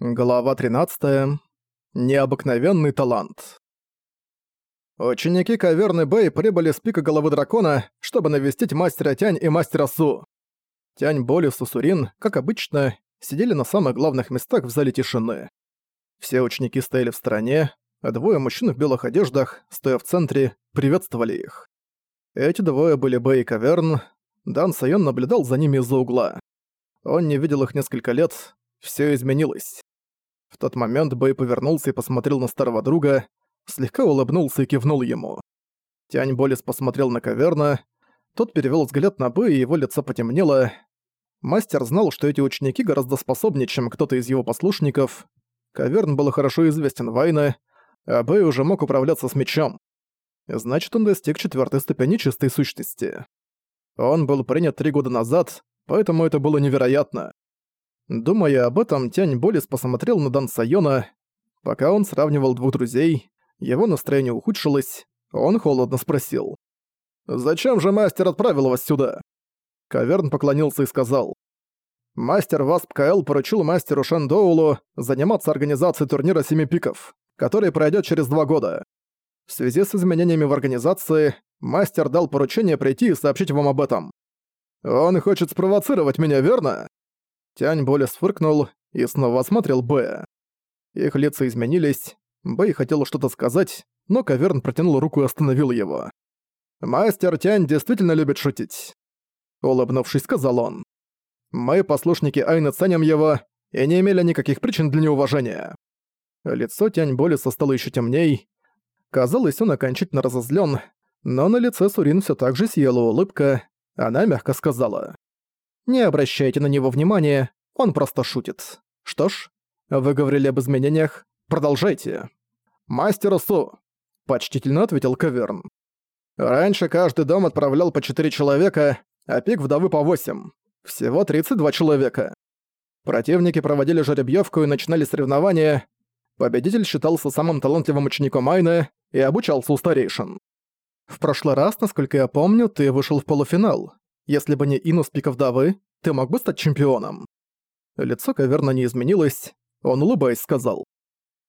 Глава 13. Необыкновенный талант. Ученики Каверны Бэй прибыли с пика головы дракона, чтобы навестить мастера Тянь и мастера Су. Тянь, Боли, Сусурин, как обычно, сидели на самых главных местах в зале тишины. Все ученики стояли в стороне, а двое мужчин в белых одеждах, стоя в центре, приветствовали их. Эти двое были Бэй и Каверн. Дан Сайон наблюдал за ними из-за угла. Он не видел их несколько лет, все изменилось. В тот момент Бэй повернулся и посмотрел на старого друга, слегка улыбнулся и кивнул ему. Тянь Болис посмотрел на Каверна, тот перевёл взгляд на Бэй, и его лицо потемнело. Мастер знал, что эти ученики гораздо способнее, чем кто-то из его послушников. Каверн был хорошо известен Вайне, а Бэй уже мог управляться с мечом. Значит, он достиг четвёртой ступени чистой сущности. Он был принят три года назад, поэтому это было невероятно. Думая об этом, Тянь Болис посмотрел на Дан Сайона. Пока он сравнивал двух друзей, его настроение ухудшилось, он холодно спросил. «Зачем же мастер отправил вас сюда?» Каверн поклонился и сказал. «Мастер Васп КЛ поручил мастеру Шандоулу заниматься организацией турнира Семи Пиков, который пройдет через два года. В связи с изменениями в организации, мастер дал поручение прийти и сообщить вам об этом. Он хочет спровоцировать меня, верно?» Тянь Болес фыркнул и снова осмотрел Бэя. Их лица изменились, Бэй хотел что-то сказать, но Каверн протянул руку и остановил его. «Мастер Тянь действительно любит шутить», — улыбнувшись, сказал он. «Мы, послушники Айны, ценим его и не имели никаких причин для неуважения». Лицо Тянь Болеса стало еще темней. Казалось, он окончательно разозлен, но на лице Сурин все так же сияла улыбка, она мягко сказала. Не обращайте на него внимания, он просто шутит. Что ж, вы говорили об изменениях, продолжайте. Мастер Су, почтительно ответил Каверн. Раньше каждый дом отправлял по четыре человека, а пик вдовы по восемь. Всего 32 человека. Противники проводили жеребьевку и начинали соревнования. Победитель считался самым талантливым учеником Айны и обучался у старейшин. В прошлый раз, насколько я помню, ты вышел в полуфинал. Если бы не Инус Пика Вдовы, ты мог бы стать чемпионом?» Лицо Каверна не изменилось. Он, улыбаясь, сказал.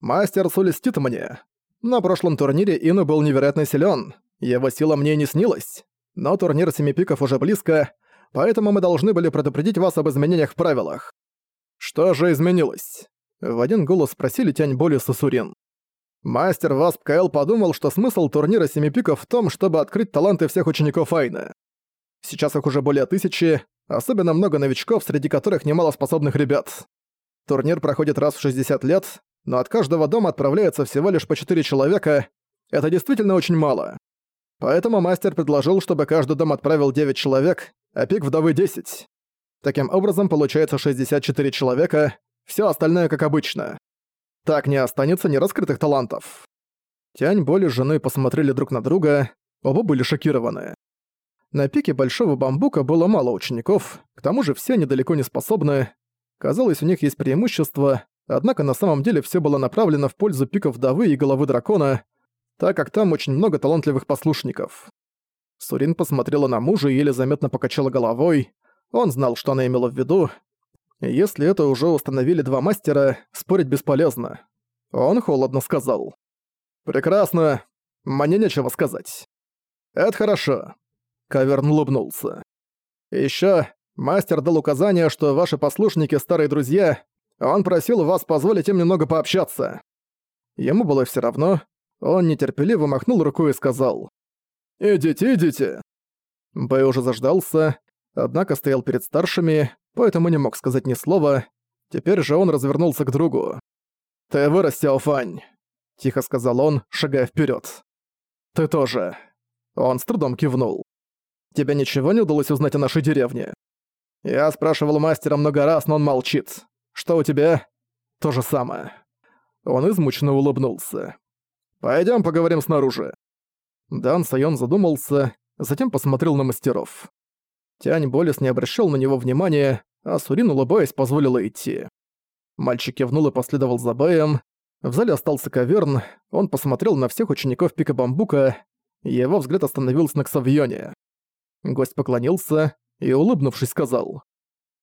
«Мастер сулестит мне. На прошлом турнире Ину был невероятно силен. Его сила мне не снилась. Но турнир Семи Пиков уже близко, поэтому мы должны были предупредить вас об изменениях в правилах». «Что же изменилось?» В один голос спросили Тянь Боли Сусурин. Мастер Васп КЛ подумал, что смысл турнира Семи Пиков в том, чтобы открыть таланты всех учеников Айны. Сейчас их уже более тысячи, особенно много новичков, среди которых немало способных ребят. Турнир проходит раз в 60 лет, но от каждого дома отправляется всего лишь по 4 человека. Это действительно очень мало. Поэтому мастер предложил, чтобы каждый дом отправил 9 человек, а пик вдовы 10. Таким образом, получается 64 человека, все остальное как обычно. Так не останется нераскрытых талантов. Тянь, Боли с женой посмотрели друг на друга, оба были шокированы. На пике Большого Бамбука было мало учеников, к тому же все они далеко не способны. Казалось, у них есть преимущество, однако на самом деле все было направлено в пользу пиков Давы и Головы Дракона, так как там очень много талантливых послушников. Сурин посмотрела на мужа и еле заметно покачала головой. Он знал, что она имела в виду. Если это уже установили два мастера, спорить бесполезно. Он холодно сказал. «Прекрасно. Мне нечего сказать». «Это хорошо. Каверн улыбнулся. «Ещё, мастер дал указание, что ваши послушники — старые друзья, он просил вас позволить им немного пообщаться». Ему было всё равно, он нетерпеливо махнул рукой и сказал. «Идите, идите». Бэй уже заждался, однако стоял перед старшими, поэтому не мог сказать ни слова. Теперь же он развернулся к другу. «Ты вырос, Сяофань», — тихо сказал он, шагая вперёд. «Ты тоже». Он с трудом кивнул. Тебе ничего не удалось узнать о нашей деревне?» Я спрашивал мастера много раз, но он молчит. Что у тебя? То же самое. Он измученно улыбнулся. Пойдем поговорим снаружи. Дан Сайон задумался, затем посмотрел на мастеров. Тянь Болес не обращал на него внимания, а Сурин, улыбаясь, позволила идти. Мальчик кивнул и последовал за Бэем. В зале остался каверн, он посмотрел на всех учеников Пика Бамбука, его взгляд остановился на Ксавьоне. Гость поклонился и, улыбнувшись, сказал.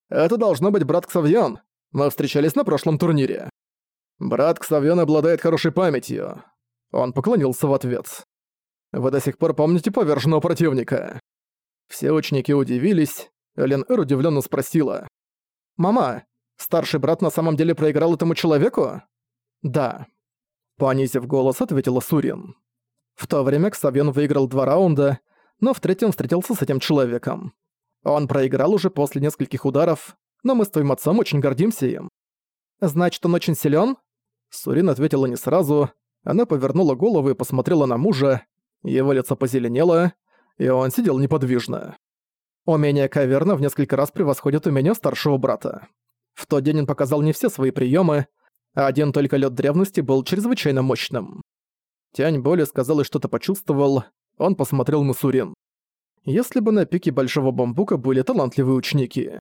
«Это должно быть брат Ксавьон. Мы встречались на прошлом турнире». «Брат Ксавьон обладает хорошей памятью». Он поклонился в ответ. «Вы до сих пор помните поверженного противника?» Все ученики удивились. Элен Эр удивленно спросила. «Мама, старший брат на самом деле проиграл этому человеку?» «Да». Понизив голос, ответила Сурин. В то время Ксавьон выиграл два раунда, но в третьем встретился с этим человеком. Он проиграл уже после нескольких ударов, но мы с твоим отцом очень гордимся им. Значит, он очень силен? Сурин ответила не сразу. Она повернула голову и посмотрела на мужа. Его лицо позеленело, и он сидел неподвижно. Умение Каверна в несколько раз превосходит умение старшего брата. В тот день он показал не все свои приемы, а один только лед древности был чрезвычайно мощным. Тянь Боли сказал и что-то почувствовал, он посмотрел на Сурин. Если бы на пике Большого Бамбука были талантливые ученики.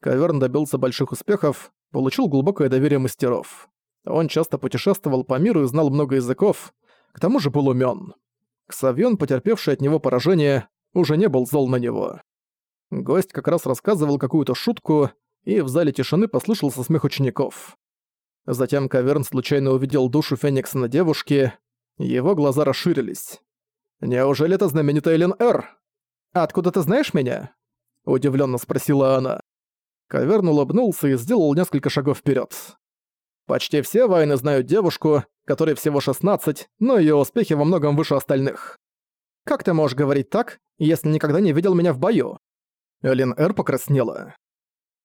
Каверн добился больших успехов, получил глубокое доверие мастеров. Он часто путешествовал по миру и знал много языков, к тому же был умён. Ксавьон, потерпевший от него поражение, уже не был зол на него. Гость как раз рассказывал какую-то шутку, и в зале тишины послышался смех учеников. Затем Каверн случайно увидел душу Феникса на девушке, его глаза расширились. «Неужели это знаменитая Элен Эр? Откуда ты знаешь меня?» Удивленно спросила она. Каверн улыбнулся и сделал несколько шагов вперед. Почти все войны знают девушку, которой всего 16, но ее успехи во многом выше остальных. Как ты можешь говорить так, если никогда не видел меня в бою? Элин Эр покраснела.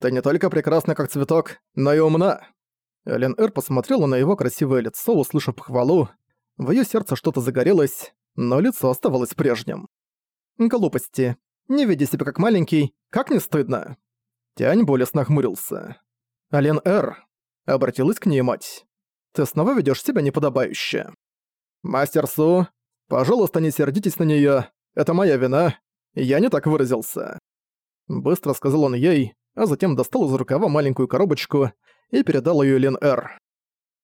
Ты не только прекрасна как цветок, но и умна. Элин Эр посмотрела на его красивое лицо, услышав похвалу, в её сердце что-то загорелось, но лицо оставалось прежним. «Глупости. Не веди себя как маленький, как не стыдно?» Тянь болезненно нахмурился. «Ален Эр», — обратилась к ней мать. «Ты снова ведёшь себя неподобающе». «Мастер Су, пожалуйста, не сердитесь на неё. Это моя вина. Я не так выразился». Быстро сказал он ей, а затем достал из рукава маленькую коробочку и передал её Лен Эр.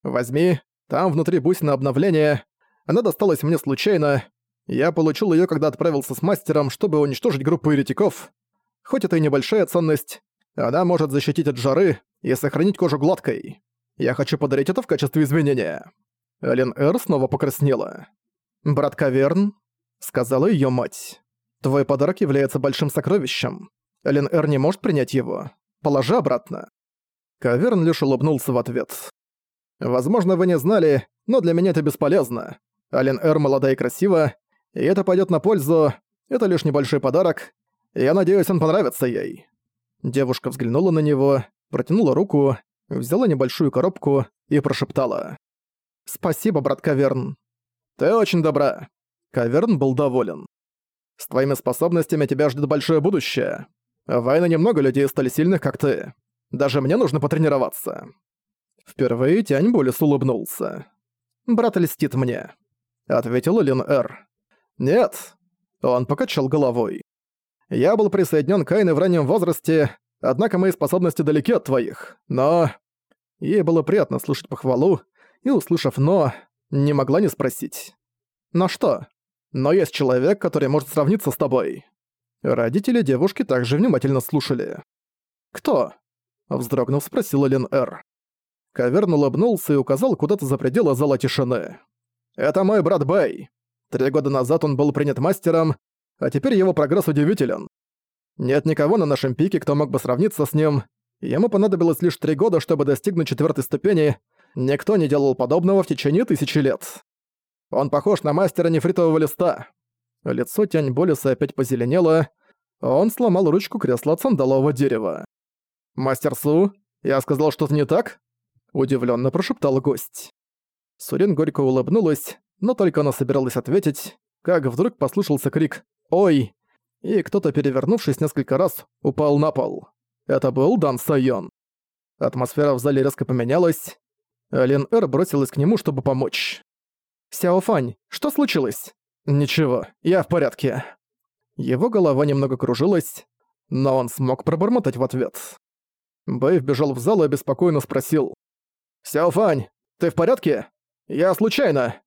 «Возьми, там внутри бусина обновления. Она досталась мне случайно. Я получил её, когда отправился с мастером, чтобы уничтожить группу еретиков. Хоть это и небольшая ценность, она может защитить от жары и сохранить кожу гладкой. Я хочу подарить это в качестве извинения». Элен Эр снова покраснела. «Брат Каверн», — сказала её мать, — «твой подарок является большим сокровищем. Элен Эр не может принять его. Положи обратно». Каверн лишь улыбнулся в ответ. Возможно, вы не знали, но для меня это бесполезно. Ален Эр молода и красива, и это пойдет на пользу. Это лишь небольшой подарок. Я надеюсь, он понравится ей». Девушка взглянула на него, протянула руку, взяла небольшую коробку и прошептала. «Спасибо, брат Каверн». «Ты очень добра». Каверн был доволен. «С твоими способностями тебя ждет большое будущее. В войне немного людей стали сильных, как ты. Даже мне нужно потренироваться». Впервые Тянь Болес улыбнулся. «Брат льстит мне», — ответил Лин Эр. «Нет», — он покачал головой. «Я был присоединен к Айне в раннем возрасте, однако мои способности далеки от твоих, но...» Ей было приятно слушать похвалу, и, услышав «но», не могла не спросить. «Но что? Но есть человек, который может сравниться с тобой». Родители девушки также внимательно слушали. «Кто?» — вздрогнув, спросила Лин Эр. Каверн улыбнулся и указал куда-то за пределы зала тишины. «Это мой брат Бэй. Три года назад он был принят мастером, а теперь его прогресс удивителен. Нет никого на нашем пике, кто мог бы сравниться с ним. Ему понадобилось лишь три года, чтобы достигнуть четвертой ступени. Никто не делал подобного в течение тысячи лет. Он похож на мастера нефритового листа». Лицо Тянь Болиса опять позеленело. Он сломал ручку кресла от сандалового дерева. «Мастер Су, я сказал что-то не так?» Удивленно прошептал гость. Сурин горько улыбнулась, но только она собиралась ответить, как вдруг послышался крик «Ой!» и кто-то, перевернувшись несколько раз, упал на пол. Это был Дан Сайон. Атмосфера в зале резко поменялась. Лин Эр бросилась к нему, чтобы помочь. «Сяо Фань, что случилось?» «Ничего, я в порядке». Его голова немного кружилась, но он смог пробормотать в ответ. Бэй вбежал в зал и беспокойно спросил. «Сяофань, ты в порядке? Я случайно!»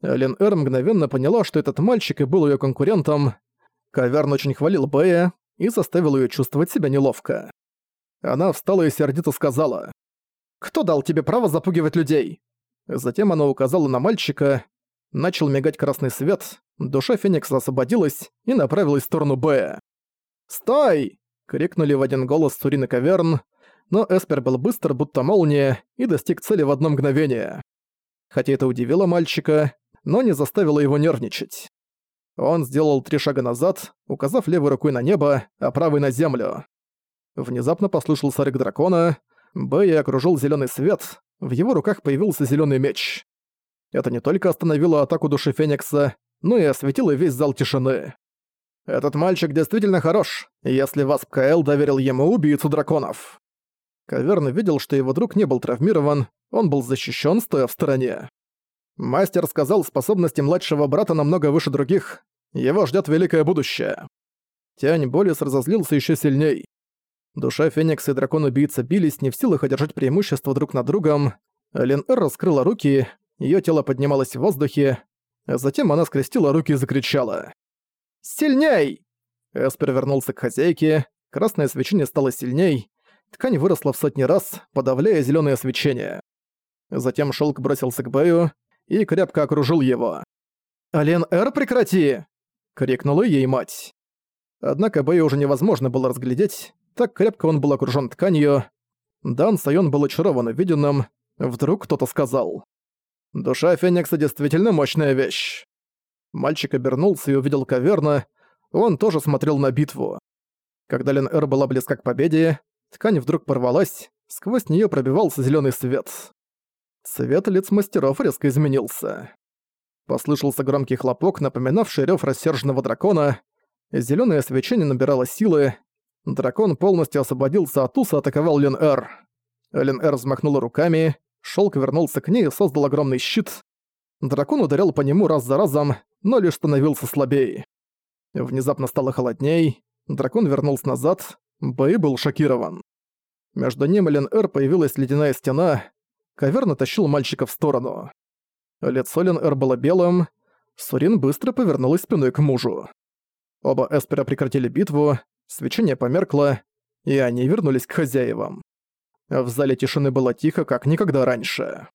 Лин Эр мгновенно поняла, что этот мальчик и был ее конкурентом. Каверн очень хвалил Бэя и заставил ее чувствовать себя неловко. Она встала и сердито сказала. Кто дал тебе право запугивать людей?» Затем она указала на мальчика. Начал мигать красный свет, душа Феникса освободилась и направилась в сторону Б. «Стой!» — крикнули в один голос Сурин и Каверн, но Эспер был быстр, будто молния, и достиг цели в одно мгновение. Хотя это удивило мальчика, но не заставило его нервничать. Он сделал три шага назад, указав левой рукой на небо, а правой на землю. Внезапно послышался рык дракона, Бэй окружил зеленый свет, в его руках появился зеленый меч. Это не только остановило атаку души Феникса, но и осветило весь зал тишины. Этот мальчик действительно хорош, если Васп КЛ доверил ему убийцу драконов. Каверн видел, что его друг не был травмирован, он был защищен, стоя в стороне. Мастер сказал, способности младшего брата намного выше других, его ждет великое будущее. Тянь Болис разозлился еще сильней. Душа Феникса и дракон-убийца бились, не в силах одержать преимущество друг над другом. Лен Эр раскрыла руки, ее тело поднималось в воздухе, а затем она скрестила руки и закричала. «Сильней!» Эспер вернулся к хозяйке, красное свечение стало сильней, ткань выросла в сотни раз, подавляя зеленое свечение. Затем шелк бросился к Бэю и крепко окружил его. «Ален Эр, прекрати!» — крикнула ей мать. Однако Бэю уже невозможно было разглядеть, так крепко он был окружён тканью. Дан Сайон был очарован увиденным. Вдруг кто-то сказал. «Душа Феникса действительно мощная вещь». Мальчик обернулся и увидел каверна. Он тоже смотрел на битву. Когда Лен Эр была близка к победе, ткань вдруг порвалась, сквозь неё пробивался зелёный свет. Цвет лиц мастеров резко изменился. Послышался громкий хлопок, напоминавший рёв рассерженного дракона. Зелёное свечение набирало силы, Дракон полностью освободился от уса атаковал Лен-Эр. Лен-Эр взмахнула руками, шелк вернулся к ней и создал огромный щит. Дракон ударял по нему раз за разом, но лишь становился слабее. Внезапно стало холодней, дракон вернулся назад, Бэй был шокирован. Между ним и Лен-Эр появилась ледяная стена, ковер натащил мальчика в сторону. Лицо Лен-Эр было белым, Сурин быстро повернулась спиной к мужу. Оба Эспера прекратили битву, свечение померкло, и они вернулись к хозяевам. В зале тишины было тихо, как никогда раньше.